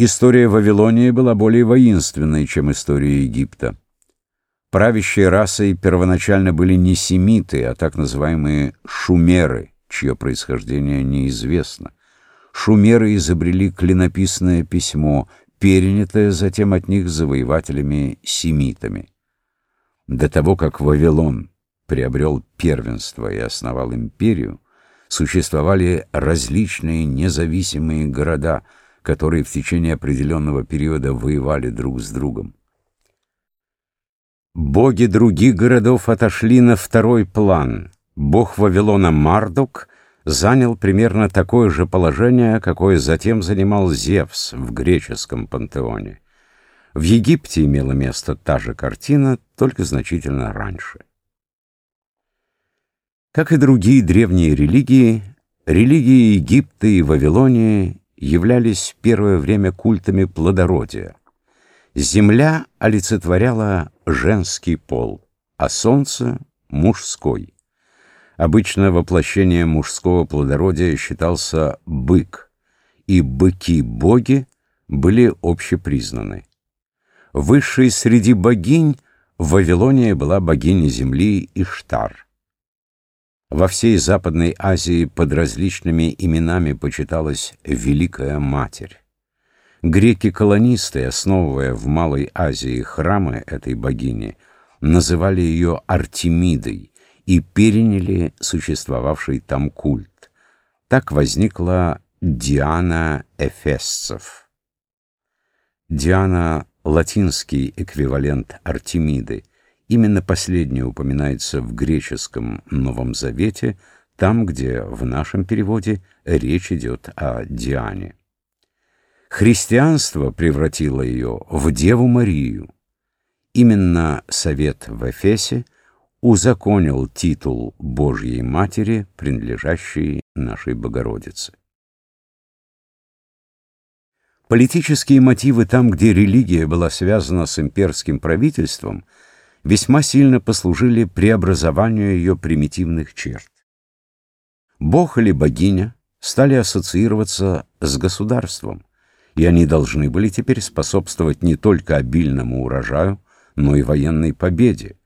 История Вавилонии была более воинственной, чем история Египта. Правящей расой первоначально были не семиты, а так называемые шумеры, чье происхождение неизвестно. Шумеры изобрели клинописное письмо, перенятое затем от них завоевателями-семитами. До того, как Вавилон приобрел первенство и основал империю, существовали различные независимые города, которые в течение определенного периода воевали друг с другом. Боги других городов отошли на второй план. Бог Вавилона Мардук занял примерно такое же положение, какое затем занимал Зевс в греческом пантеоне. В Египте имела место та же картина, только значительно раньше. Как и другие древние религии, религии Египта и Вавилонии являлись в первое время культами плодородия. Земля олицетворяла женский пол, а солнце — мужской. Обычно воплощение мужского плодородия считался бык, и быки-боги были общепризнаны. Высшей среди богинь в Вавилония была богиня земли Иштар. Во всей Западной Азии под различными именами почиталась Великая Матерь. Греки-колонисты, основывая в Малой Азии храмы этой богини, называли ее Артемидой и переняли существовавший там культ. Так возникла Диана Эфесцев. Диана — латинский эквивалент Артемиды. Именно последнее упоминается в греческом Новом Завете, там, где в нашем переводе речь идет о Диане. Христианство превратило ее в Деву Марию. Именно совет в Эфесе узаконил титул Божьей Матери, принадлежащий нашей Богородице. Политические мотивы там, где религия была связана с имперским правительством – весьма сильно послужили преобразованию ее примитивных черт. Бог или богиня стали ассоциироваться с государством, и они должны были теперь способствовать не только обильному урожаю, но и военной победе.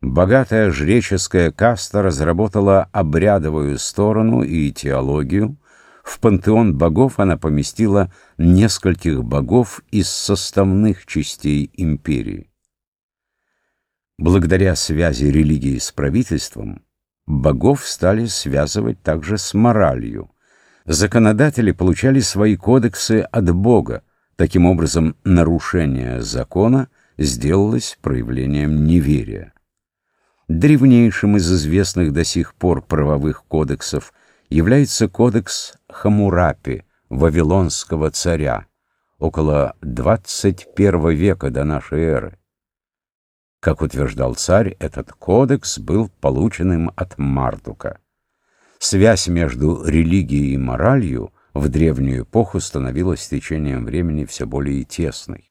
Богатая жреческая каста разработала обрядовую сторону и теологию, в пантеон богов она поместила нескольких богов из составных частей империи. Благодаря связи религии с правительством, богов стали связывать также с моралью. Законодатели получали свои кодексы от Бога. Таким образом, нарушение закона сделалось проявлением неверия. Древнейшим из известных до сих пор правовых кодексов является кодекс Хамурапи, вавилонского царя, около 21 века до нашей эры. Как утверждал царь, этот кодекс был получен им от Мардука. Связь между религией и моралью в древнюю эпоху становилась с течением времени все более тесной.